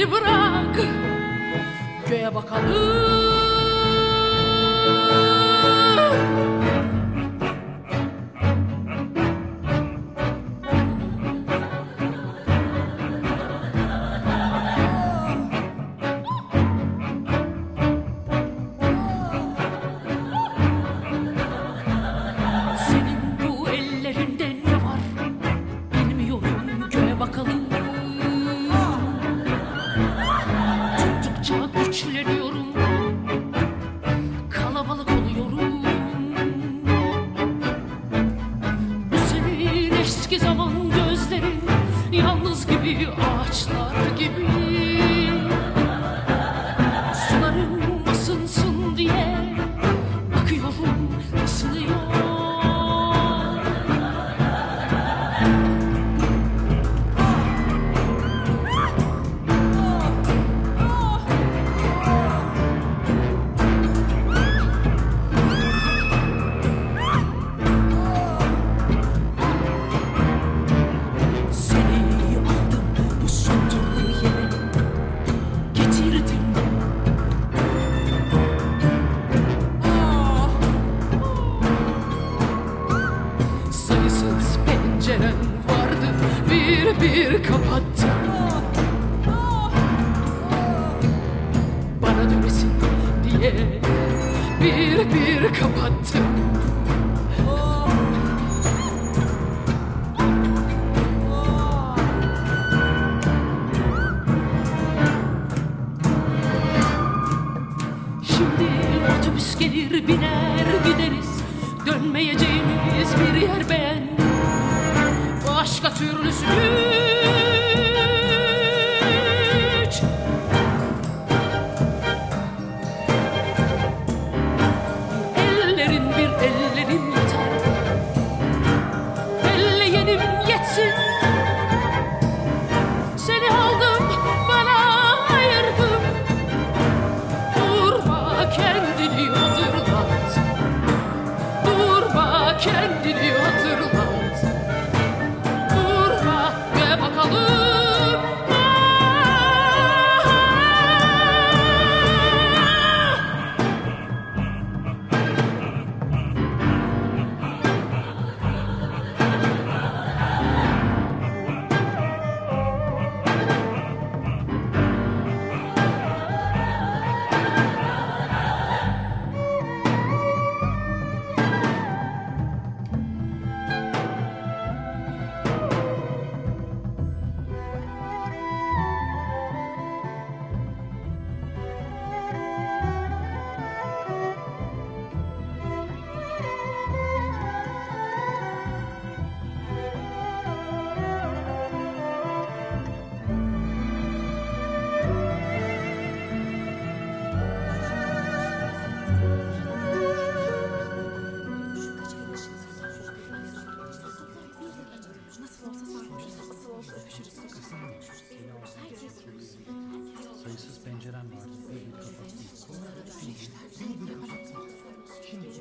beni bırak. Göğe bakalım. Öpüşürüz. Asıl olsa öpüşürüz. Herkes görsün. Sayısız pencerem vardı. Bir bir kapattım. Bir bir kapattım. Şimdi bir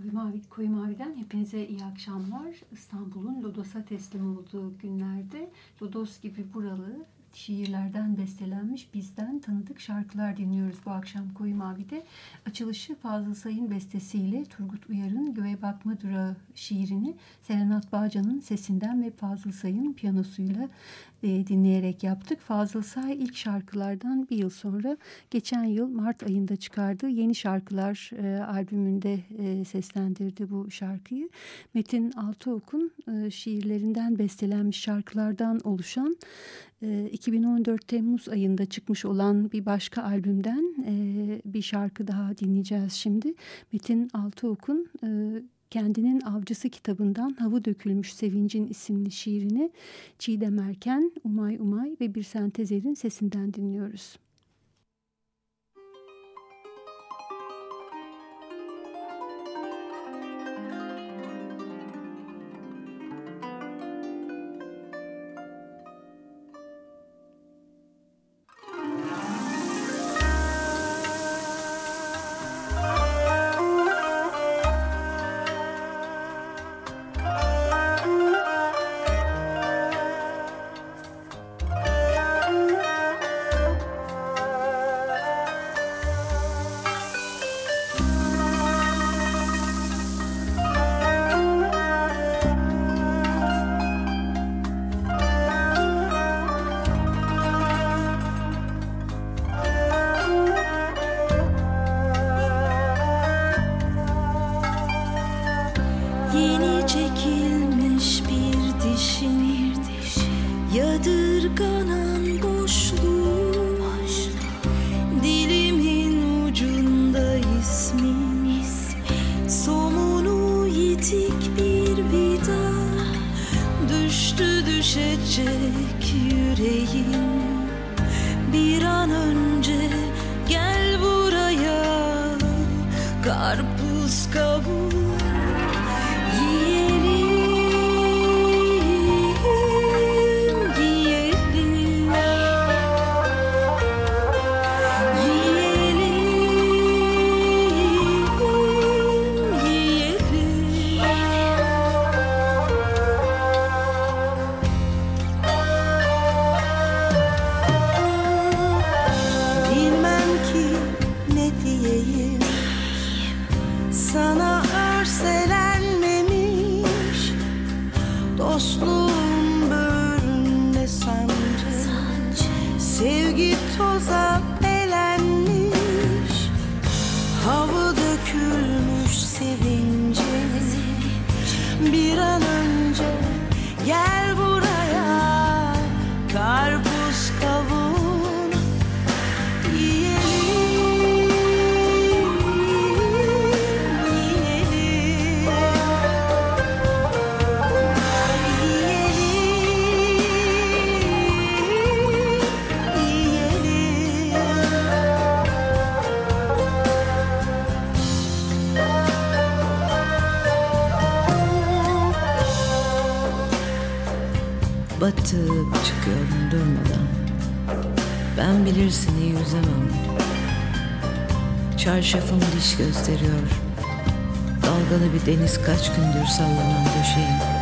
Koyu Mavi, Koyu Mavi'den hepinize iyi akşamlar. İstanbul'un Lodos'a teslim olduğu günlerde Lodos gibi buralı şiirlerden bestelenmiş bizden tanıdık şarkılar dinliyoruz bu akşam Koyu Mavi'de. Açılışı Fazıl Say'ın bestesiyle Turgut Uyar'ın Göğe Bakma Durağı şiirini Serenat Bağcan'ın sesinden ve Fazıl Say'ın piyanosuyla e, dinleyerek yaptık. Fazıl Say ilk şarkılardan bir yıl sonra geçen yıl Mart ayında çıkardığı Yeni Şarkılar e, albümünde e, seslendirdi bu şarkıyı. Metin Altıok'un e, şiirlerinden bestelenmiş şarkılardan oluşan e, 2014 Temmuz ayında çıkmış olan bir başka albümden e, bir şarkı daha dinleyeceğiz şimdi. Metin Altıok'un e, kendinin Avcısı kitabından Havı Dökülmüş Sevincin isimli şiirini Çiğdem Erken, Umay Umay ve Bir Sentezer'in sesinden dinliyoruz. Çarşafım diş gösteriyor. Dalgalı bir deniz kaç gündür sallanan döşeğim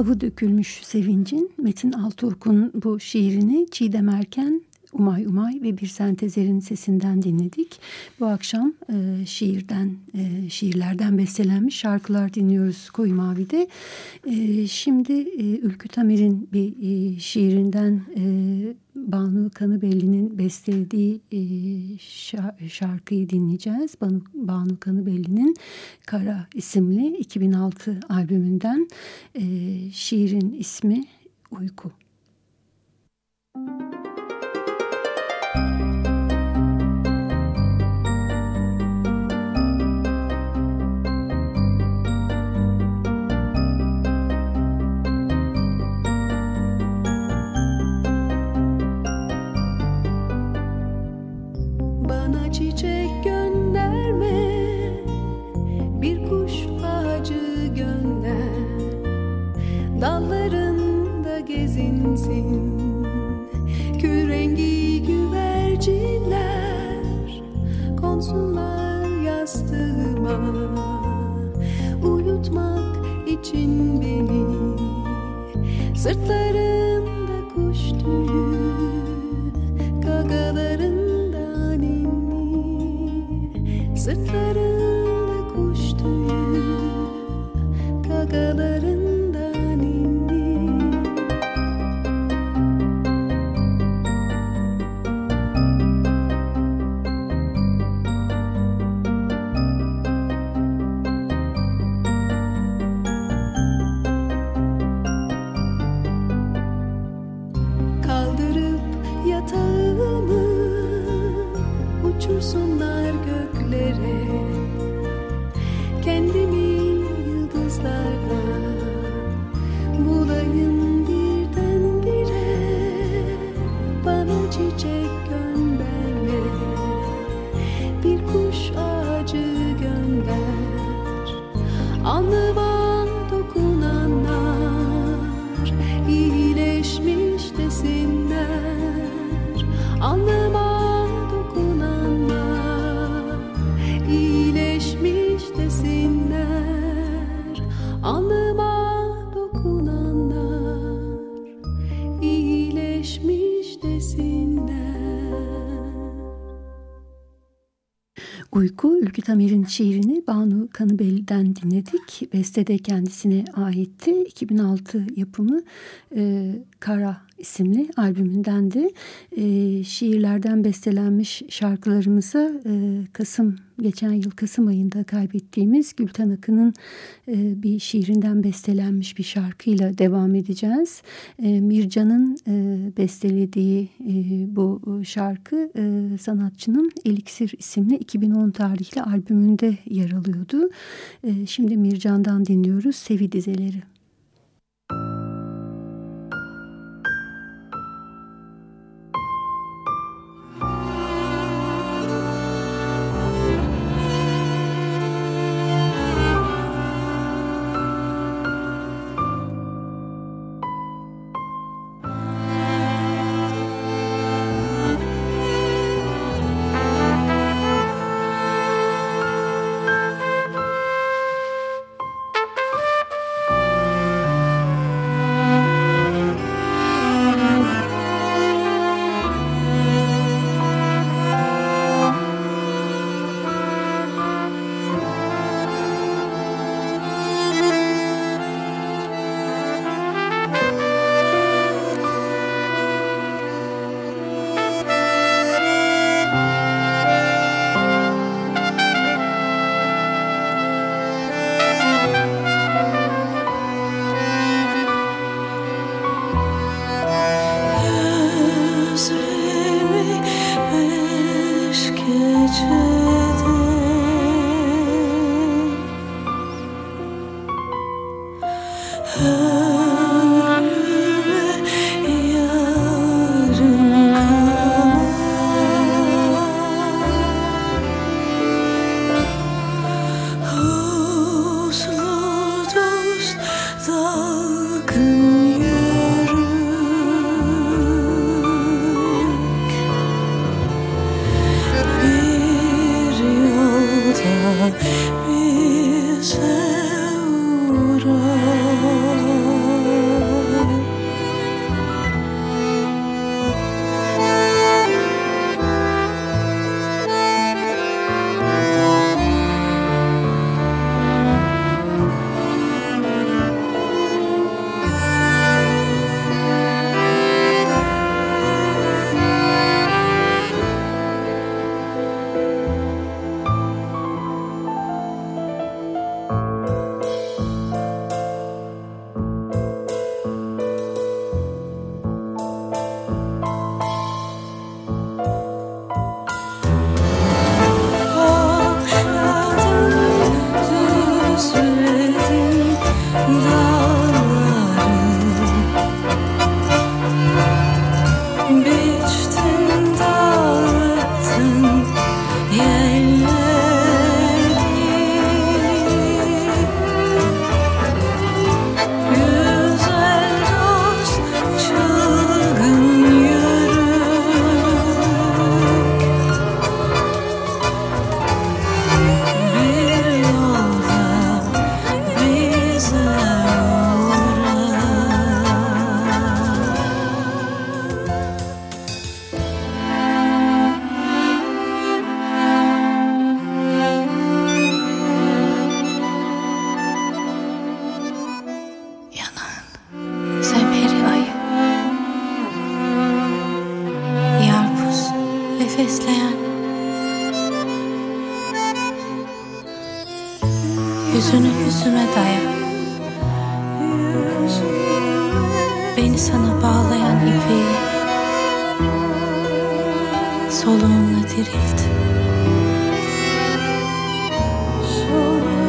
Havı dökülmüş sevincin Metin Alturk'un bu şiirini Çiğdem Erken Umay Umay ve bir sentezerin sesinden dinledik. Bu akşam e, şiirden, e, şiirlerden bestelenmiş şarkılar dinliyoruz Koyu Mavi'de. E, şimdi e, Ülkü Tamir'in bir e, şiirinden e, Banu Kanıbelli'nin bestelediği e, şarkıyı dinleyeceğiz. Banu, Banu Kanıbelli'nin Kara isimli 2006 albümünden e, şiirin ismi Uyku. Müzik Uyku Tamir'in şiirini Banu Kanıbel'den dinledik. Beste de kendisine aitti. 2006 yapımı e, Kara isimli albümündendi. E, şiirlerden bestelenmiş şarkılarımıza e, Kasım geçen yıl Kasım ayında kaybettiğimiz Gülten Akın'ın e, bir şiirinden bestelenmiş bir şarkıyla devam edeceğiz. E, Mircan'ın e, bestelediği e, bu şarkı e, sanatçının Eliksir isimli 2010 tarihli albümünde yer alıyordu. E, şimdi Mircan'dan dinliyoruz Sevi Dizeleri. Beni sana bağlayan ipi. Soluğunla dirilt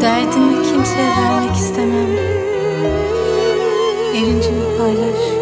Derdimi kimseye vermek istemem. Erincimi paylaş?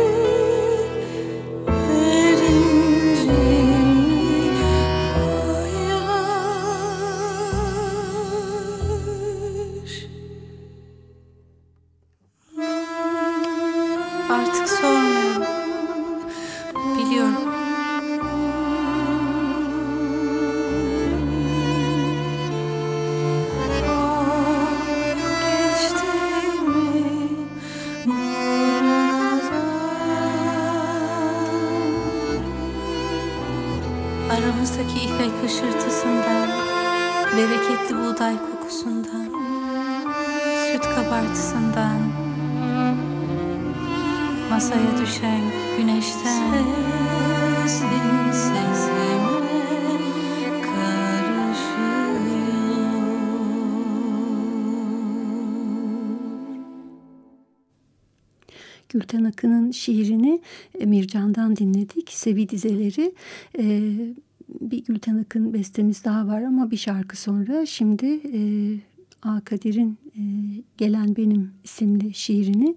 Akın'dan dinledik. Sevi dizeleri. E, bir Gülten Akın bestemiz daha var ama bir şarkı sonra. Şimdi e, A. E, Gelen Benim isimli şiirini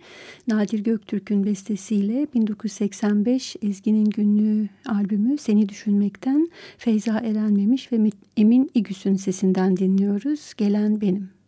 Nadir Göktürk'ün bestesiyle 1985 Ezgi'nin günlüğü albümü Seni Düşünmek'ten Feyza Erenmemiş ve Emin İgüs'ün sesinden dinliyoruz. Gelen Benim.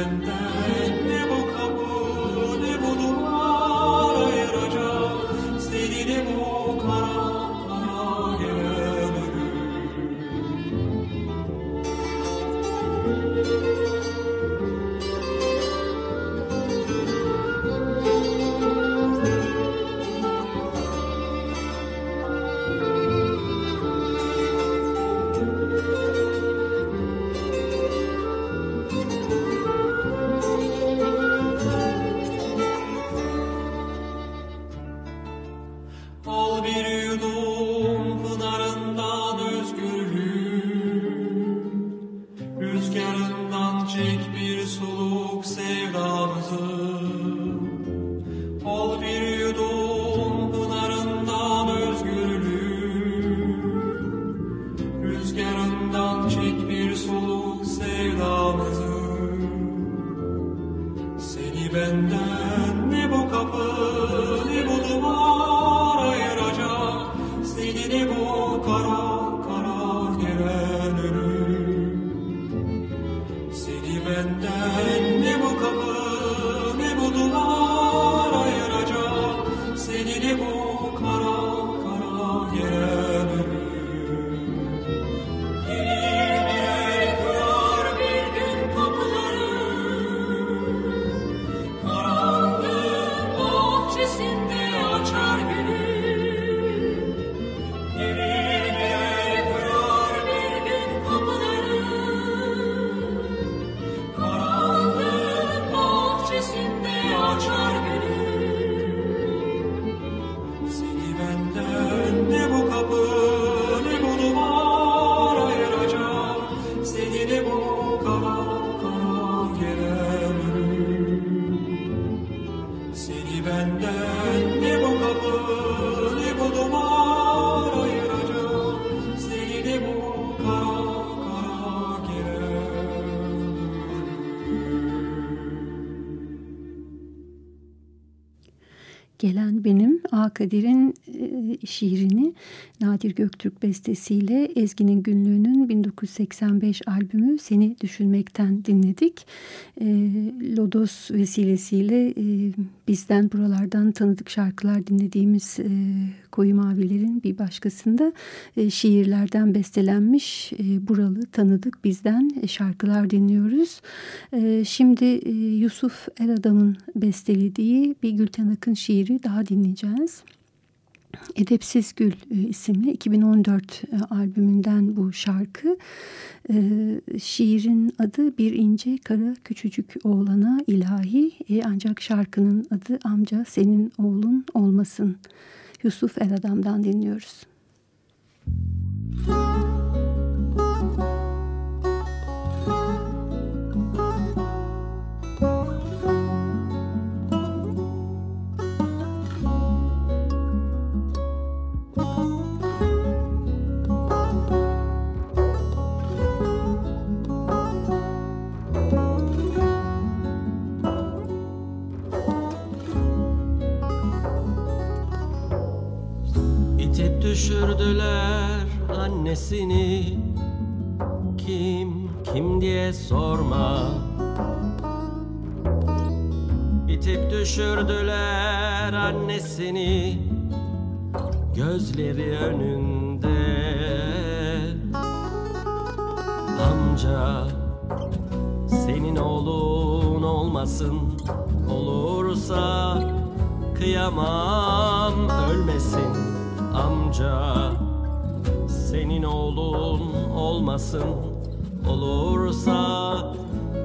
and Göktürk bestesiyle Ezgi'nin Günlüğü'nün 1985 albümü Seni Düşünmekten dinledik. E, Lodos vesilesiyle e, bizden buralardan tanıdık şarkılar dinlediğimiz e, Koyu Mavilerin bir başkasında e, şiirlerden bestelenmiş e, buralı tanıdık bizden e, şarkılar dinliyoruz. E, şimdi e, Yusuf Eradam'ın bestelediği bir Gülten Akın şiiri daha dinleyeceğiz. Edepsiz Gül e, isimli 2014 e, albümünden bu şarkı. E, şiirin adı Bir ince Kara Küçücük Oğlana ilahi ancak şarkının adı Amca Senin Oğlun Olmasın. Yusuf Eradam'dan dinliyoruz. İtip düşürdüler annesini. Kim kim diye sorma. İtip düşürdüler annesini. Gözleri önünde. Amca senin oğlun olmasın. Olursa kıyamam ölmesin amca. Senin oğlun olmasın Olursa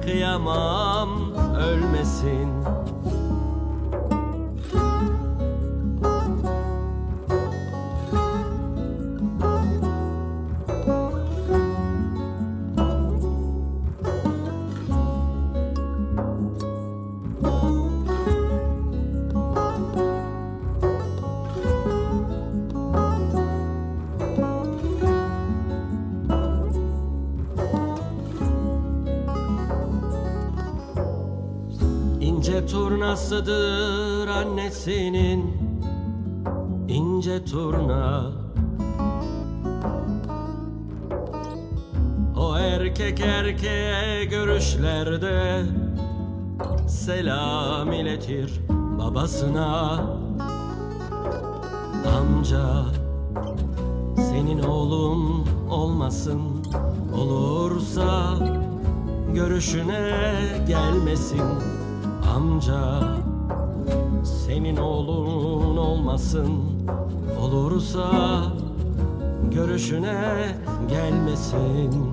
kıyamam ölmesin turnasıdır annesinin ince turna. O erkek erkeğe görüşlerde Selam iletir babasına. Amca senin oğlun olmasın Olursa görüşüne gelmesin. Amca Senin oğlun olmasın. Olursa görüşüne gelmesin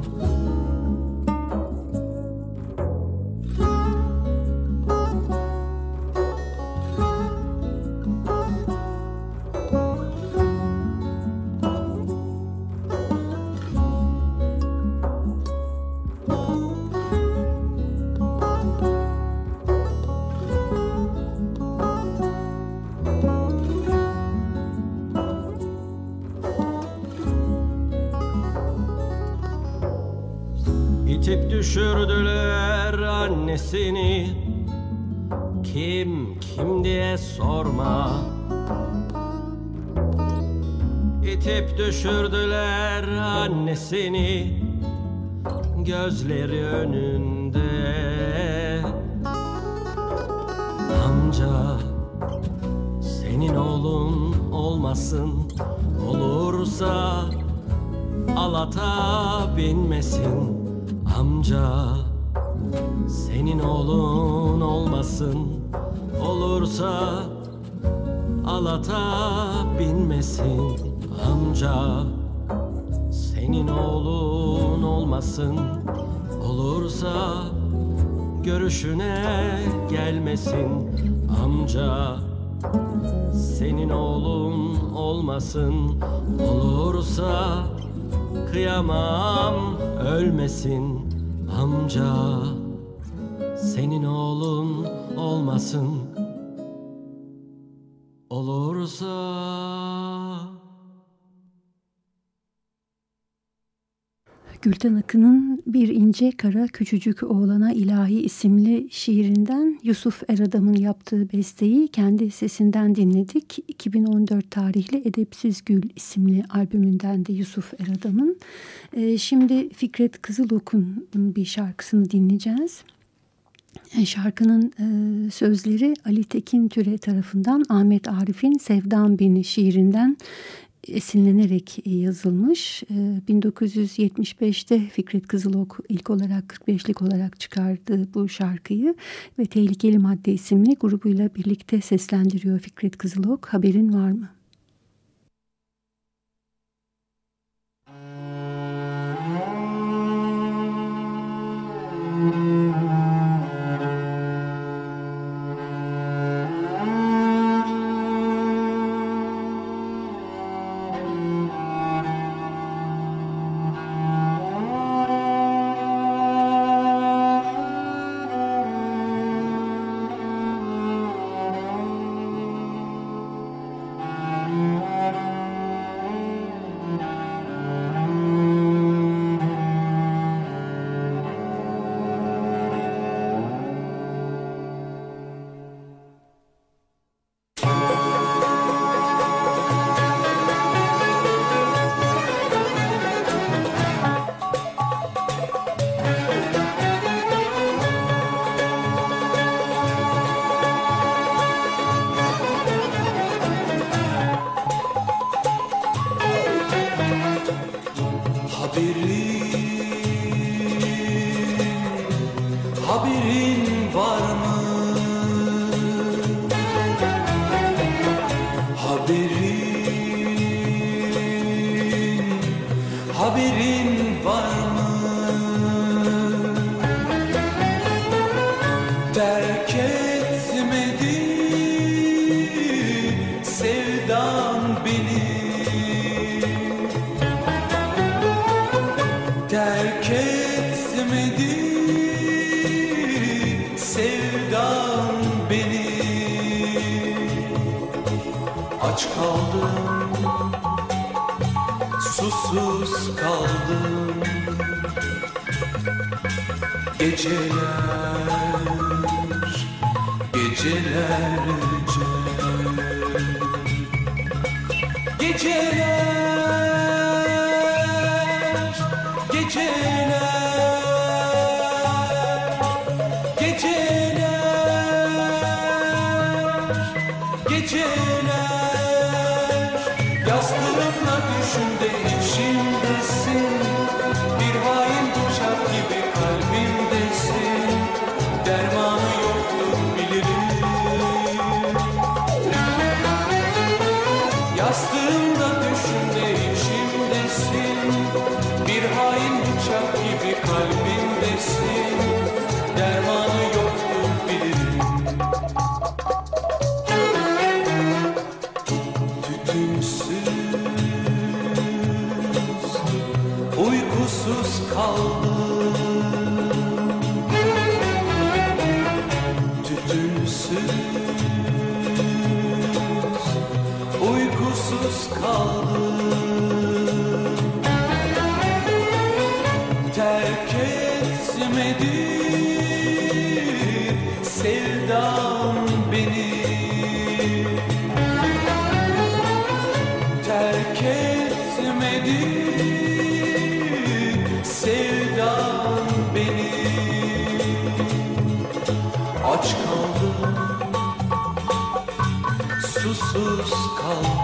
annesini Kim kim diye sorma. İtip düşürdüler annesini Gözleri önünde. Amca senin oğlun olmasın Olursa alata binmesin. Amca Senin oğlun olmasın. Olursa alata binmesin amca. Senin oğlun olmasın. Olursa görüşüne gelmesin amca. Senin oğlun olmasın. Olursa kıyamam ölmesin amca senin oğlun olmasın olursa Gülten Akın'ın Bir ince Kara Küçücük Oğlana ilahi isimli şiirinden Yusuf Eradam'ın yaptığı besteyi kendi sesinden dinledik. 2014 tarihli Edepsiz Gül isimli albümünden de Yusuf Eradam'ın. Ee, şimdi Fikret Kızılok'un bir şarkısını dinleyeceğiz. E, şarkının e, sözleri Ali Tekin Türe tarafından Ahmet Arif'in Sevdam Beni şiirinden esinlenerek e, yazılmış. E, 1975'te Fikret Kızılok ilk olarak 45'lik olarak çıkardı bu şarkıyı ve Tehlikeli Madde isimli grubuyla birlikte seslendiriyor Fikret Kızılok. Haberin var mı? Müzik Geceler Gecelerce Geceler. kaldı. Terk etmedi sevdam beni. Terk etmedi sevdam beni. Aç kaldım susuz kaldım.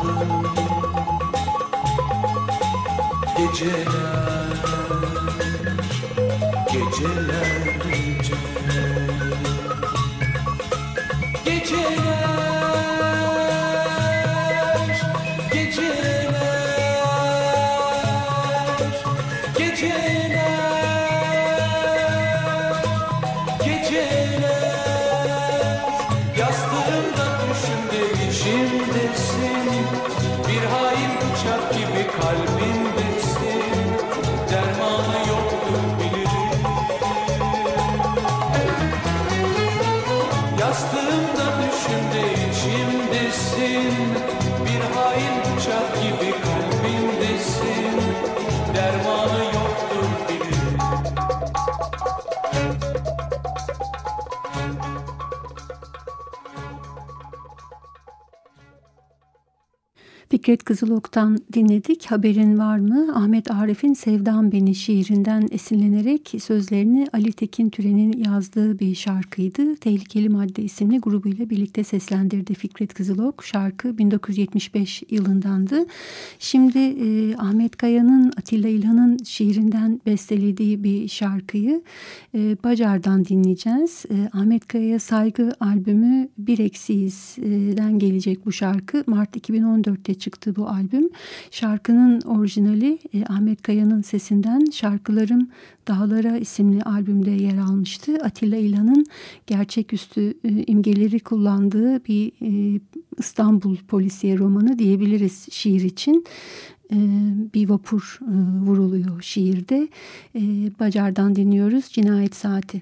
geceler Geceler Geceler Geceler Geceler. Geceler Yastığımda Bir hain bıçak gibi kalbim kalbimdesin Bir hain bıçak gibi Fikret Kızılok'tan dinledik. Haberin var mı? Ahmet Arif'in Sevdam Beni şiirinden esinlenerek sözlerini Ali Tekin Türen'in yazdığı bir şarkıydı. Tehlikeli Madde isimli grubuyla birlikte seslendirdi Fikret Kızılok. Şarkı 1975 yılındandı. Şimdi e, Ahmet Kaya'nın Atilla İlhan'ın şiirinden bestelediği bir şarkıyı e, Bacar'dan dinleyeceğiz. E, Ahmet Kaya'ya Saygı albümü Bir Eksiğiz'den gelecek bu şarkı. Mart 2014'te çıktı bu albüm. Şarkının orijinali e, Ahmet Kaya'nın sesinden Şarkılarım Dağlara isimli albümde yer almıştı. Atilla İlhan'ın gerçeküstü e, imgeleri kullandığı bir e, İstanbul polisiye romanı diyebiliriz şiir için e, bir vapur e, vuruluyor şiirde. E, Bacar'dan dinliyoruz Cinayet Saati.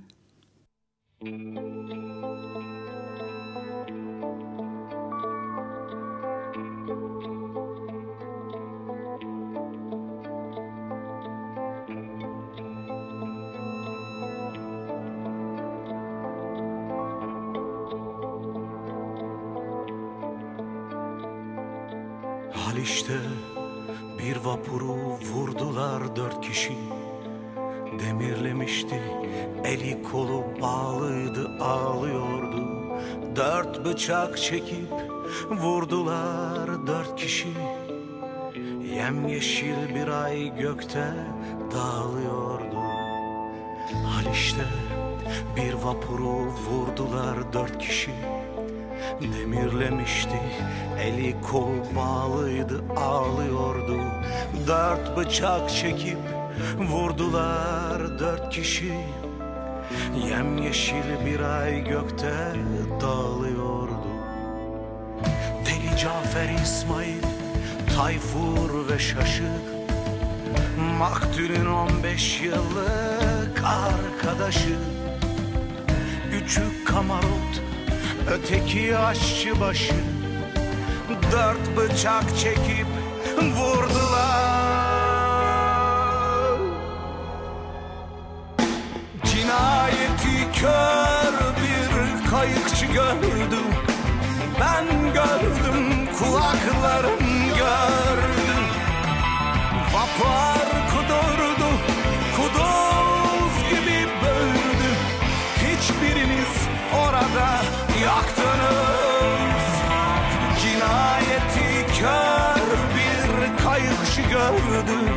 Haliç'te bir vapuru vurdular dört kişi. Demirlemişti eli kolu bağlıydı ağlıyordu. Dört bıçak çekip vurdular dört kişi. Yemyeşil bir ay gökte dağılıyordu. Haliç'te bir vapuru vurdular dört kişi Demirlemişti eli kolu bağlıydı ağlıyordu. Dört bıçak çekip vurdular dört kişi. Yemyeşil bir ay gökte dağılıyordu. Deli Cafer İsmail, Tayfur ve Şaşı. Maktulün on beş yıllık arkadaşı. Üçü kamarot, öteki aşçıbaşı Dört bıçak çekip vurdular. Cinayeti kör bir kayıkçı gördü. Ben gördüm kulaklarım gördü. Vapur gördü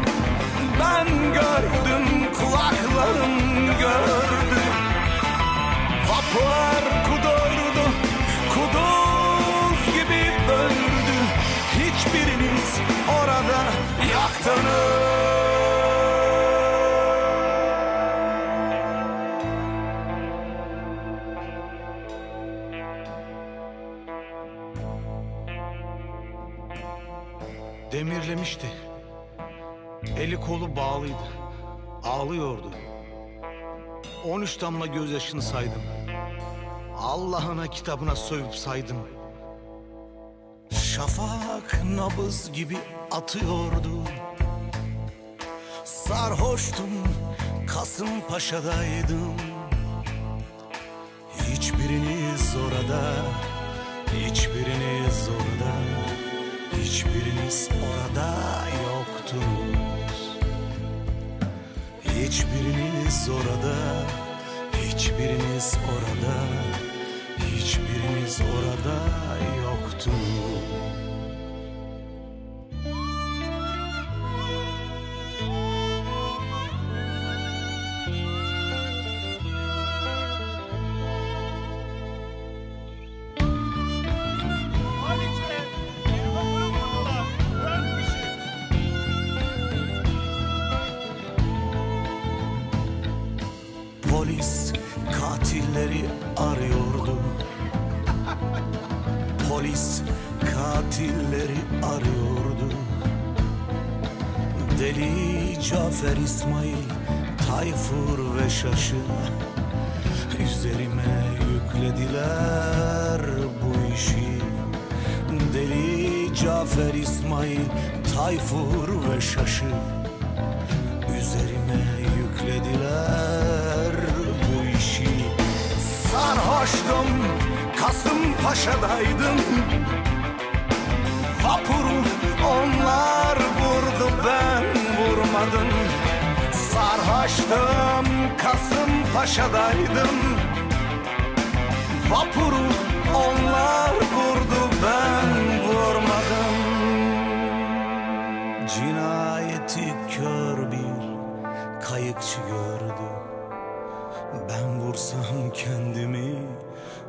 Ben gördüm kulaklarım gördü. Vapur kudurdu kuduz gibi böldü Hiçbiriniz orada yaktınız kolu bağlıydı. Ağlıyordu. 13 damla gözyaşını saydım. Allah'ına kitabına sövüp saydım. Şafak nabız gibi atıyordu. Sarhoştum, Kasımpaşa'daydım. Hiçbiriniz orada, hiçbiriniz orada, hiçbiriniz orada yoktunuz. Hiçbiriniz orada, hiçbiriniz orada, hiçbiriniz orada yoktunuz. Katilleri arıyordu. Polis katilleri arıyordu. Deli Cafer İsmail, Tayfur ve Şaşı Üzerime yüklediler bu işi Deli Cafer İsmail Tayfur ve Şaşı Üzerime yüklediler Kasımpaşa'daydım Vapuru onlar vurdu ben vurmadım. Sarhoştum Kasımpaşa'daydım Vapuru onlar vurdu ben vurmadım. Cinayeti kör bir kayıkçı gördü. Ben vursam kendimi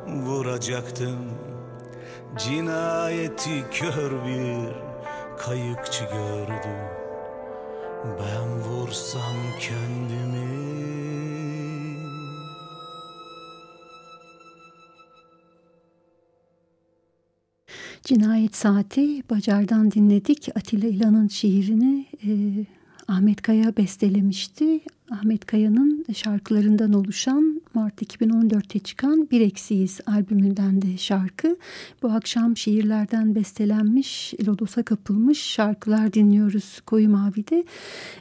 vuracaktım Cinayeti kör bir kayıkçı gördü Ben vursam kendimi Cinayet Saati Bacar'dan dinledik. Atilla İlhan'ın şiirini e, Ahmet Kaya bestelemişti. Ahmet Kaya'nın şarkılarından oluşan Mart 2014'te çıkan Bir Eksiyiz albümünden de şarkı. Bu akşam şiirlerden bestelenmiş, Lodos'a kapılmış şarkılar dinliyoruz Koyu Mavi'de.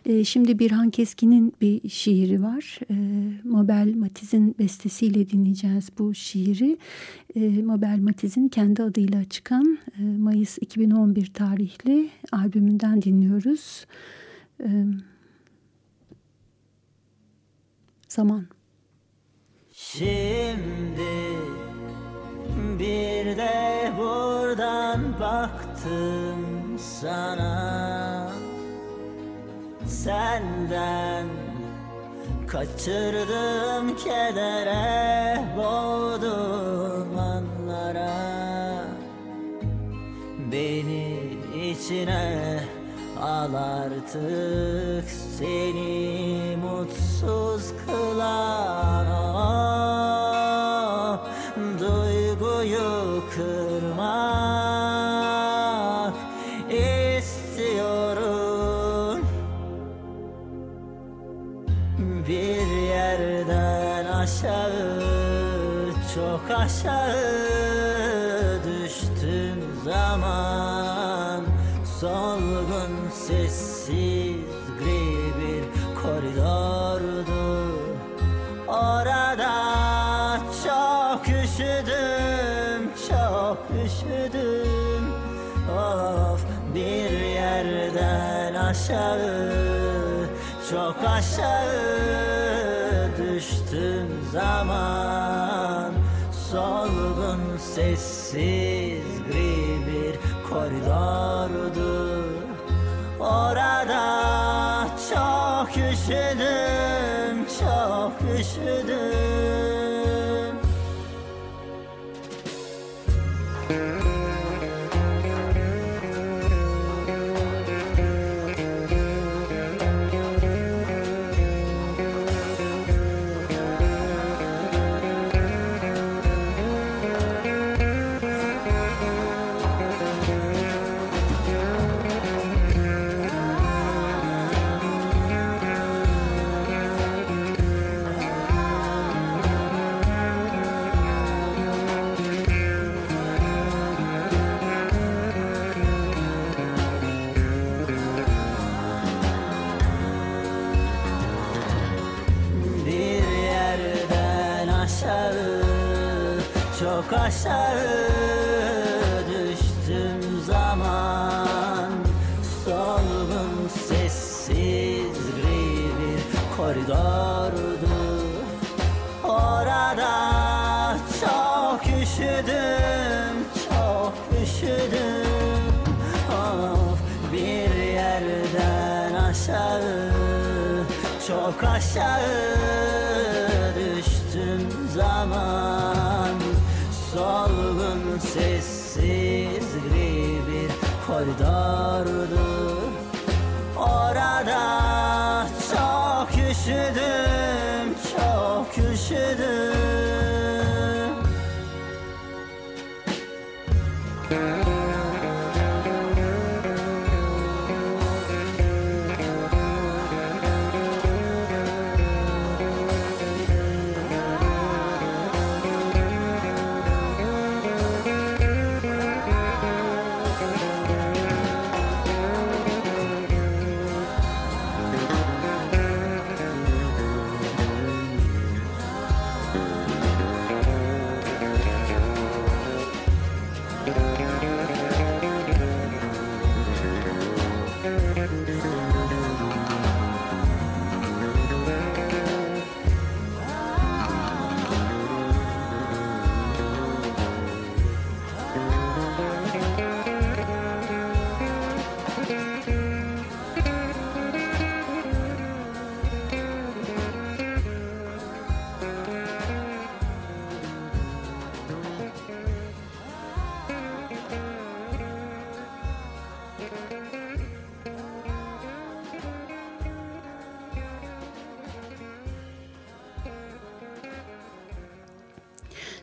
E, şimdi Birhan Keskin'in bir şiiri var. E, Mabel Matiz'in bestesiyle dinleyeceğiz bu şiiri. E, Mabel Matiz'in kendi adıyla çıkan e, Mayıs 2011 tarihli albümünden dinliyoruz. Evet zaman. Şimdi bir de buradan baktım sana. Senden kaçırdım kedere boğdum anlara. Beni içine Al artık seni mutsuz kılan o Duyguyu kırmak istiyorum. Bir yerden aşağı çok aşağı düştüm zaman Solgun aşağı, çok aşağı düştüm zaman. Solgun sessiz gri bir koridordu. Orada çok üşüdüm, çok üşüdüm çok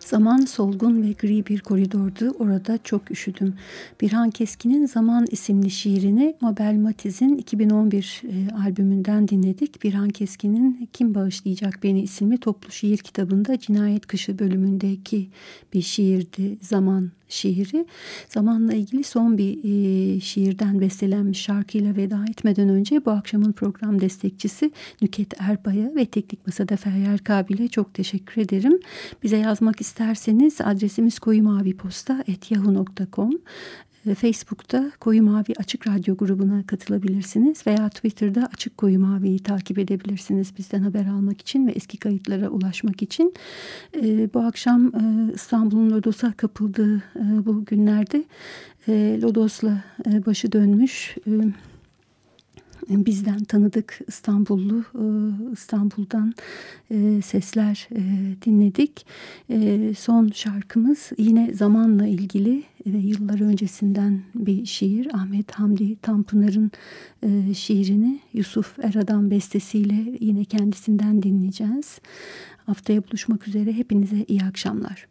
Zaman solgun ve gri bir koridordu. Orada çok üşüdüm. Birhan Keskin'in Zaman isimli şiirini Mabel Matiz'in 2011 e, albümünden dinledik. Birhan Keskin'in Kim Bağışlayacak Beni isimli toplu şiir kitabında Cinayet Kışı bölümündeki bir şiirdi Zaman şiiri. Zamanla ilgili son bir e, şiirden bestelenmiş şarkıyla veda etmeden önce bu akşamın program destekçisi Nüket Erbay'a ve Teknik Masada Feryal Kabil'e çok teşekkür ederim. Bize yazmak isterseniz adresimiz koyumaviposta.yahoo.com Facebook'ta Koyu Mavi Açık Radyo grubuna katılabilirsiniz veya Twitter'da Açık Koyu Mavi'yi takip edebilirsiniz bizden haber almak için ve eski kayıtlara ulaşmak için. E, bu akşam e, İstanbul'un Lodos'a kapıldığı e, bu günlerde e, Lodos'la başı dönmüş... Bizden tanıdık İstanbullu e, İstanbul'dan e, sesler e, dinledik. Son şarkımız yine zamanla ilgili ve yıllar öncesinden bir şiir. Ahmet Hamdi Tanpınar'ın şiirini Yusuf Eradan bestesiyle yine kendisinden dinleyeceğiz. Haftaya buluşmak üzere hepinize iyi akşamlar.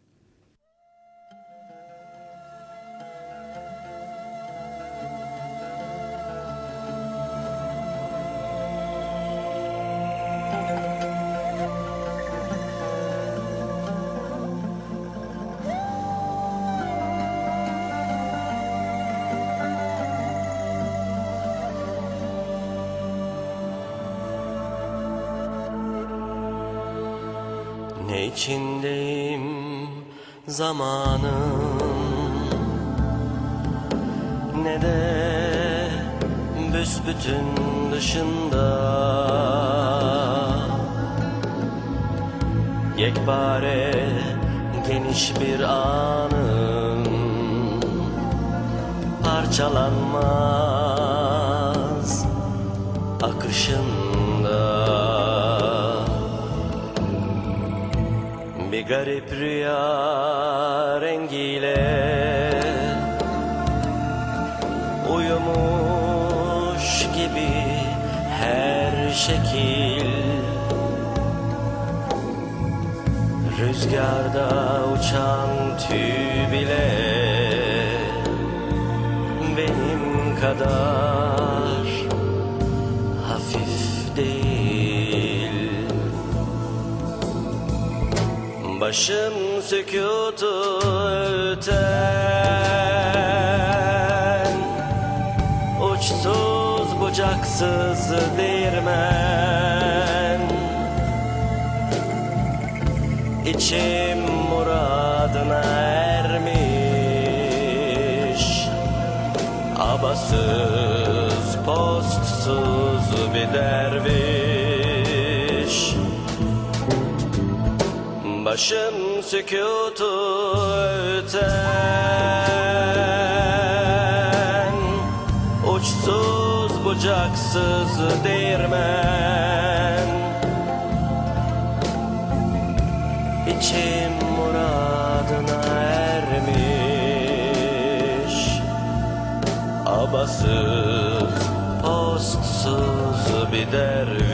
Zamanın Ne de büsbütün dışında. Yekpare geniş bir anın Parçalanmaz akışında. Bir garip rüya şekil. Rüzgarda uçan tüy bile Benim kadar hafif değil. Başım sükutu öten bucaksız değirmen İçim muradına ermiş. Abasız postsuz bir derviş. Başım sükutu öten. Uçsuz bucaksız değirmen. İçim muradına ermiş. Abasız postsuz bir derviş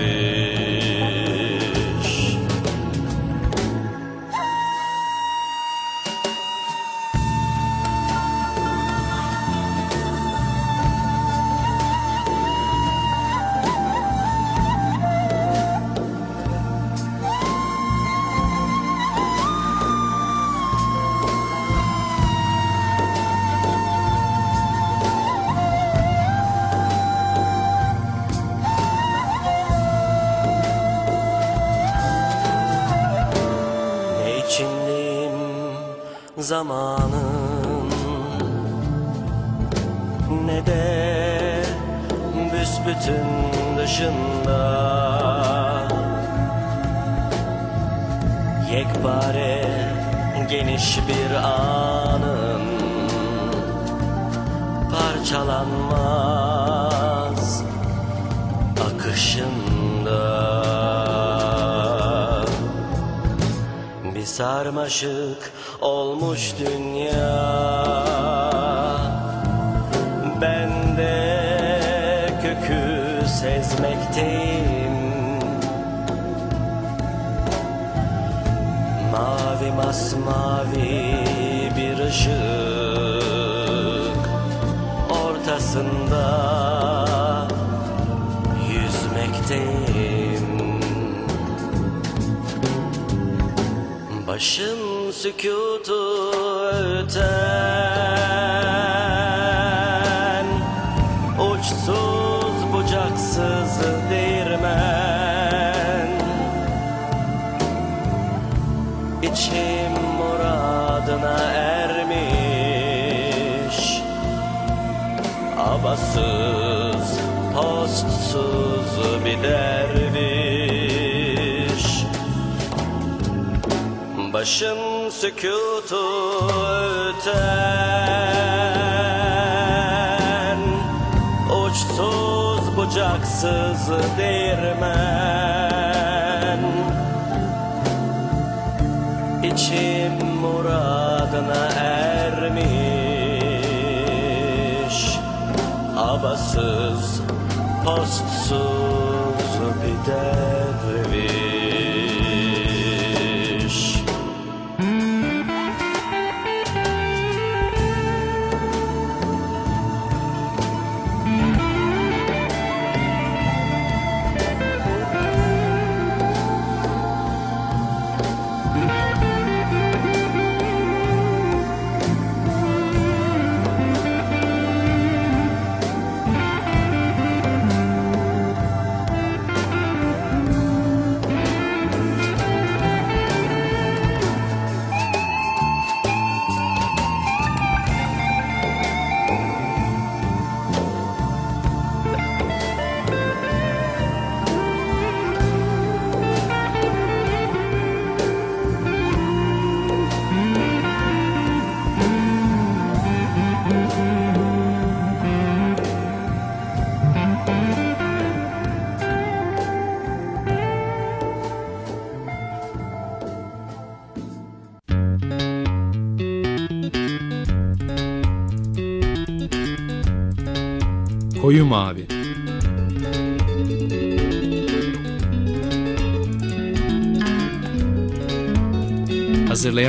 zamanın. Ne de büsbütün dışında. Yekpare geniş bir anın. Parçalanmaz akışında. Bir sarmaşık olmuş dünya. Ben de kökü sezmekteyim. Mavi masmavi bir ışık Ortasında yüzmekteyim. Başım sükutu öten Uçsuz bucaksız değirmen İçim muradına ermiş Abasız, postsuz bir derviş. Başım sükutu öten Uçsuz bucaksız değirmen. İçim muradına ermiş. Abasız, postsuz bir derviş